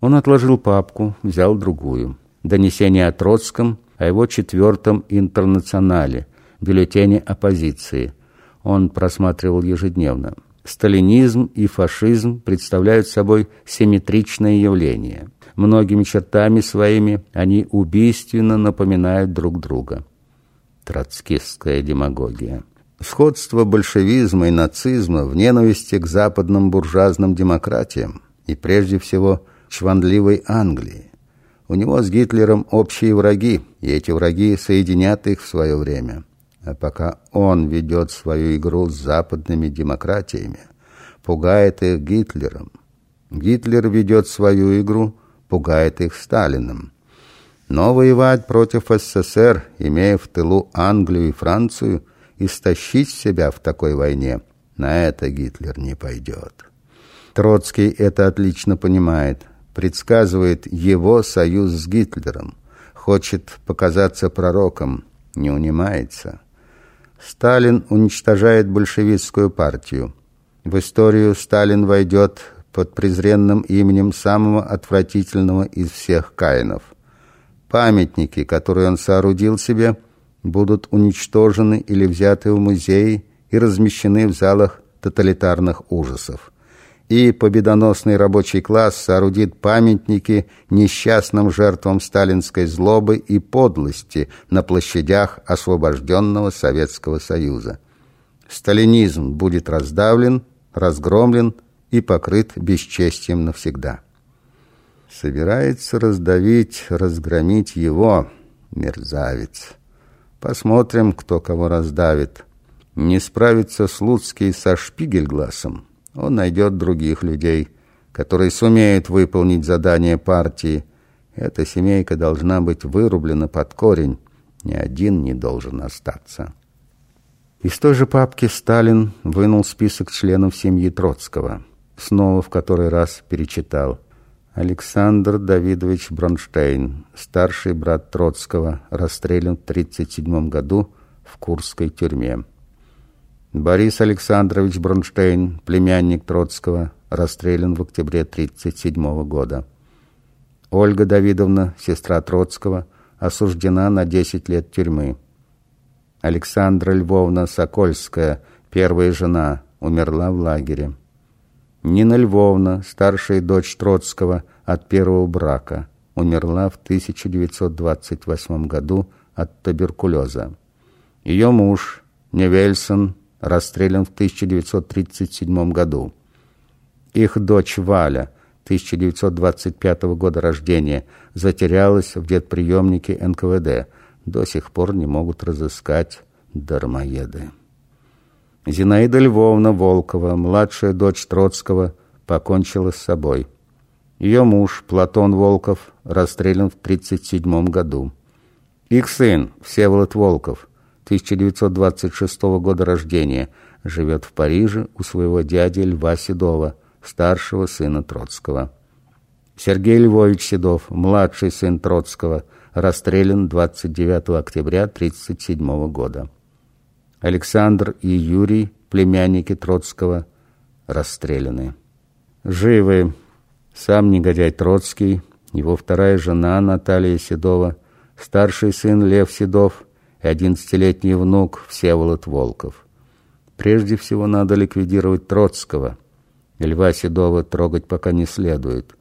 Он отложил папку, взял другую. Донесение о Троцком, о его четвертом интернационале, бюллетене оппозиции. Он просматривал ежедневно. Сталинизм и фашизм представляют собой симметричное явление. Многими чертами своими они убийственно напоминают друг друга. Троцкистская демагогия. Сходство большевизма и нацизма в ненависти к западным буржуазным демократиям и прежде всего чванливой Англии. У него с Гитлером общие враги, и эти враги соединят их в свое время. А пока он ведет свою игру с западными демократиями, пугает их Гитлером. Гитлер ведет свою игру, пугает их Сталиным. Но воевать против СССР, имея в тылу Англию и Францию, истощить себя в такой войне, на это Гитлер не пойдет. Троцкий это отлично понимает, предсказывает его союз с Гитлером, хочет показаться пророком, не унимается. Сталин уничтожает большевистскую партию. В историю Сталин войдет под презренным именем самого отвратительного из всех каинов. Памятники, которые он соорудил себе, будут уничтожены или взяты в музеи и размещены в залах тоталитарных ужасов и победоносный рабочий класс соорудит памятники несчастным жертвам сталинской злобы и подлости на площадях освобожденного Советского Союза. Сталинизм будет раздавлен, разгромлен и покрыт бесчестием навсегда. Собирается раздавить, разгромить его, мерзавец. Посмотрим, кто кого раздавит. Не справится Слуцкий со Шпигельгласом он найдет других людей, которые сумеют выполнить задание партии. Эта семейка должна быть вырублена под корень. Ни один не должен остаться. Из той же папки Сталин вынул список членов семьи Троцкого. Снова в который раз перечитал. Александр Давидович Бронштейн, старший брат Троцкого, расстрелян в 1937 году в Курской тюрьме. Борис Александрович Бронштейн, племянник Троцкого, расстрелян в октябре 1937 года. Ольга Давидовна, сестра Троцкого, осуждена на 10 лет тюрьмы. Александра Львовна Сокольская, первая жена, умерла в лагере. Нина Львовна, старшая дочь Троцкого от первого брака, умерла в 1928 году от туберкулеза. Ее муж, Невельсон, расстрелян в 1937 году. Их дочь Валя, 1925 года рождения, затерялась в детприемнике НКВД. До сих пор не могут разыскать дармоеды. Зинаида Львовна Волкова, младшая дочь Троцкого, покончила с собой. Ее муж, Платон Волков, расстрелян в 1937 году. Их сын, Всеволод Волков, 1926 года рождения, живет в Париже у своего дяди Льва Седова, старшего сына Троцкого. Сергей Львович Седов, младший сын Троцкого, расстрелян 29 октября 1937 года. Александр и Юрий, племянники Троцкого, расстреляны. Живы сам негодяй Троцкий, его вторая жена Наталья Седова, старший сын Лев Седов, одиннадцатилетний внук Всеволод Волков. Прежде всего надо ликвидировать Троцкого. Льва Седова трогать пока не следует.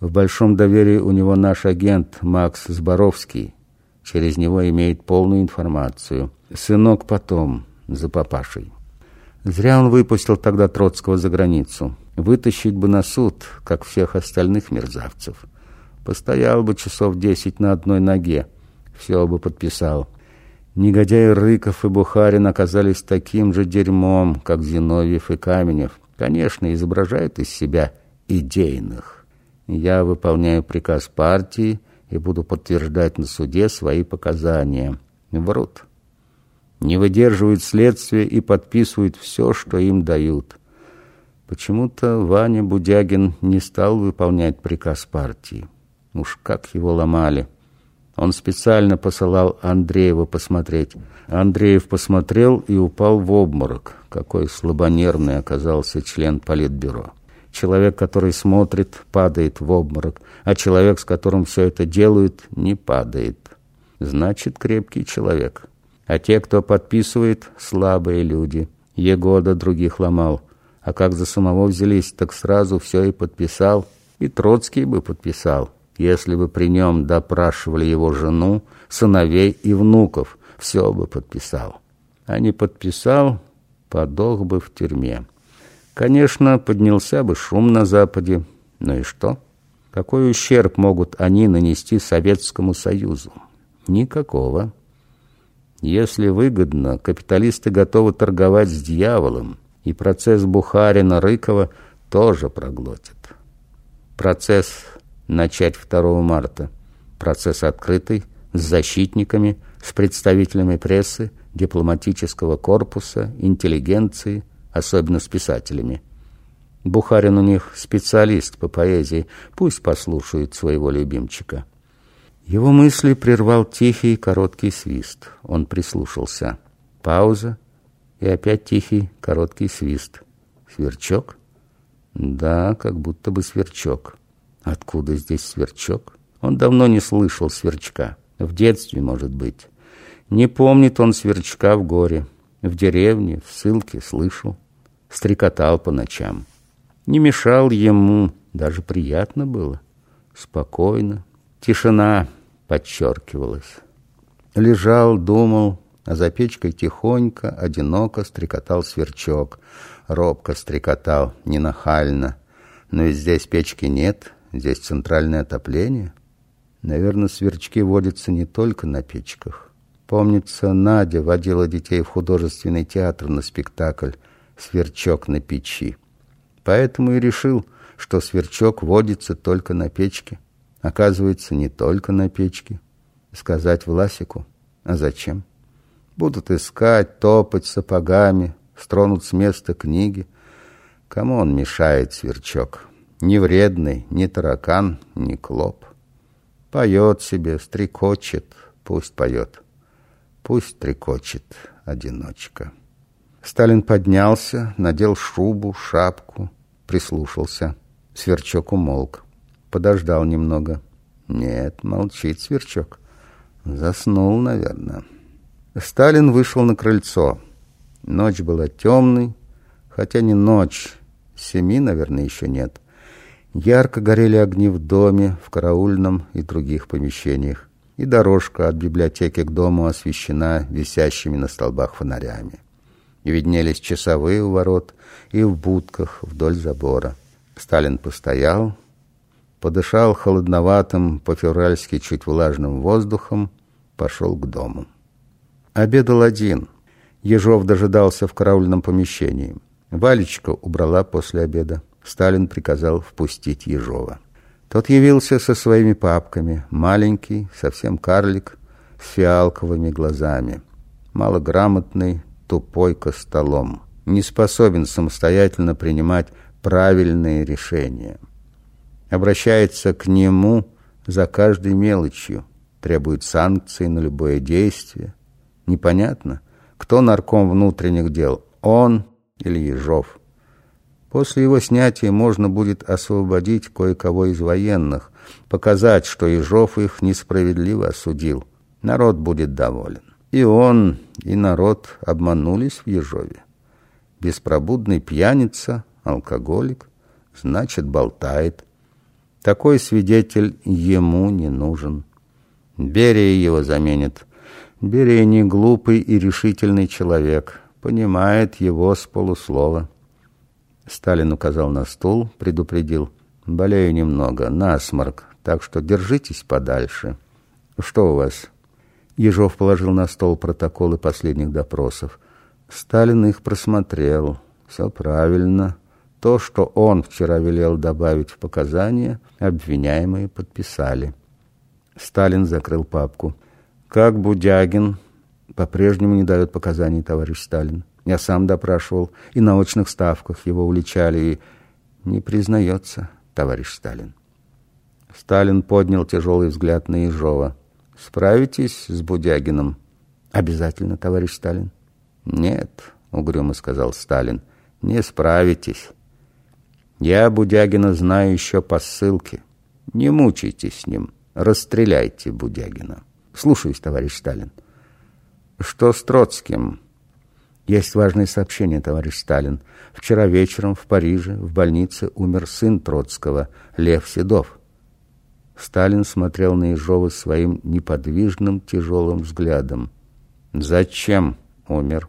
В большом доверии у него наш агент Макс Зборовский. Через него имеет полную информацию. Сынок потом, за папашей. Зря он выпустил тогда Троцкого за границу. Вытащить бы на суд, как всех остальных мерзавцев. Постоял бы часов десять на одной ноге. Все бы подписал. Негодяи Рыков и Бухарин оказались таким же дерьмом, как Зиновьев и Каменев. Конечно, изображают из себя идейных. Я выполняю приказ партии и буду подтверждать на суде свои показания. Врут. Не выдерживают следствия и подписывают все, что им дают. Почему-то Ваня Будягин не стал выполнять приказ партии. Уж как его ломали. Он специально посылал Андреева посмотреть. Андреев посмотрел и упал в обморок. Какой слабонервный оказался член политбюро. Человек, который смотрит, падает в обморок, а человек, с которым все это делают, не падает. Значит, крепкий человек. А те, кто подписывает, слабые люди. Егода других ломал. А как за самого взялись, так сразу все и подписал. И Троцкий бы подписал, если бы при нем допрашивали его жену, сыновей и внуков. Все бы подписал. А не подписал, подох бы в тюрьме. Конечно, поднялся бы шум на Западе. Ну и что? Какой ущерб могут они нанести Советскому Союзу? Никакого. Если выгодно, капиталисты готовы торговать с дьяволом, и процесс Бухарина-Рыкова тоже проглотит. Процесс начать 2 марта. Процесс открытый, с защитниками, с представителями прессы, дипломатического корпуса, интеллигенции, особенно с писателями. Бухарин у них специалист по поэзии, пусть послушает своего любимчика. Его мысли прервал тихий короткий свист. Он прислушался. Пауза и опять тихий короткий свист. Сверчок? Да, как будто бы сверчок. Откуда здесь сверчок? Он давно не слышал сверчка. В детстве, может быть. Не помнит он сверчка в горе. В деревне, в ссылке слышал. Стрекотал по ночам. Не мешал ему, даже приятно было. Спокойно. Тишина подчеркивалась. Лежал, думал, а за печкой тихонько, одиноко стрекотал сверчок. Робко стрекотал, ненахально. Но ведь здесь печки нет, здесь центральное отопление. Наверное, сверчки водятся не только на печках. Помнится, Надя водила детей в художественный театр на спектакль «Сверчок на печи». Поэтому и решил, что сверчок водится только на печке. Оказывается, не только на печке. Сказать Власику. А зачем? Будут искать, топать сапогами, стронут с места книги. Кому он мешает, сверчок? Ни вредный, ни таракан, ни клоп. Поет себе, стрекочет, пусть поет. Пусть трекочет одиночка. Сталин поднялся, надел шубу, шапку, прислушался. Сверчок умолк. Подождал немного. Нет, молчит сверчок. Заснул, наверное. Сталин вышел на крыльцо. Ночь была темной, хотя не ночь, семи, наверное, еще нет. Ярко горели огни в доме, в караульном и других помещениях и дорожка от библиотеки к дому освещена висящими на столбах фонарями. И виднелись часовые у ворот и в будках вдоль забора. Сталин постоял, подышал холодноватым, по-февральски чуть влажным воздухом, пошел к дому. Обедал один. Ежов дожидался в караульном помещении. Валечка убрала после обеда. Сталин приказал впустить Ежова. Тот явился со своими папками, маленький, совсем карлик, с фиалковыми глазами, малограмотный, тупой костолом, не способен самостоятельно принимать правильные решения. Обращается к нему за каждой мелочью, требует санкций на любое действие. Непонятно, кто нарком внутренних дел, он или Ежов. После его снятия можно будет освободить кое-кого из военных, показать, что Ежов их несправедливо осудил. Народ будет доволен. И он, и народ обманулись в Ежове. Беспробудный пьяница, алкоголик, значит, болтает. Такой свидетель ему не нужен. Берия его заменит. Берия не глупый и решительный человек, понимает его с полуслова. Сталин указал на стул, предупредил. «Болею немного, насморк, так что держитесь подальше». «Что у вас?» Ежов положил на стол протоколы последних допросов. Сталин их просмотрел. Все правильно. То, что он вчера велел добавить в показания, обвиняемые подписали. Сталин закрыл папку. «Как Будягин?» «По-прежнему не дает показаний, товарищ Сталин». Я сам допрашивал, и на очных ставках его уличали, и не признается, товарищ Сталин. Сталин поднял тяжелый взгляд на Ежова. «Справитесь с Будягиным?» «Обязательно, товарищ Сталин». «Нет», — угрюмо сказал Сталин, — «не справитесь». Я Будягина знаю еще по ссылке. Не мучайтесь с ним. Расстреляйте Будягина. Слушаюсь, товарищ Сталин. Что с Троцким? Есть важное сообщение, товарищ Сталин. Вчера вечером в Париже в больнице умер сын Троцкого, Лев Седов. Сталин смотрел на Ежова своим неподвижным тяжелым взглядом. «Зачем умер?»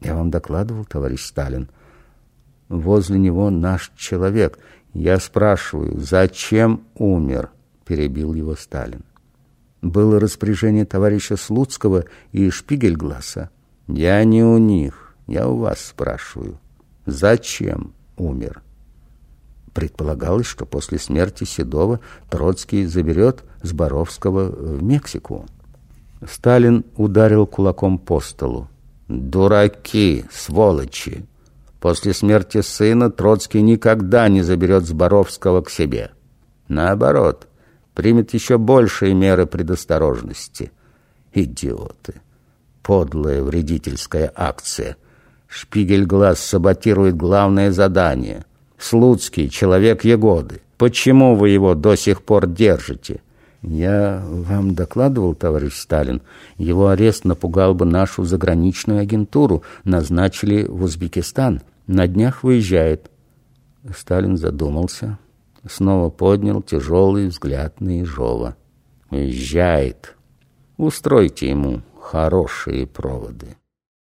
«Я вам докладывал, товарищ Сталин. Возле него наш человек. Я спрашиваю, зачем умер?» Перебил его Сталин. Было распоряжение товарища Слуцкого и Шпигельгласа. Я не у них, я у вас спрашиваю. Зачем умер? Предполагалось, что после смерти Седова Троцкий заберет Зборовского в Мексику. Сталин ударил кулаком по столу. «Дураки, сволочи! После смерти сына Троцкий никогда не заберет Зборовского к себе. Наоборот, примет еще большие меры предосторожности. Идиоты!» Подлая вредительская акция. Шпигель-глаз саботирует главное задание. Слуцкий — человек Егоды. Почему вы его до сих пор держите? Я вам докладывал, товарищ Сталин, его арест напугал бы нашу заграничную агентуру. Назначили в Узбекистан. На днях выезжает. Сталин задумался. Снова поднял тяжелый взгляд на Ежова. Уезжает. Устройте ему хорошие проводы.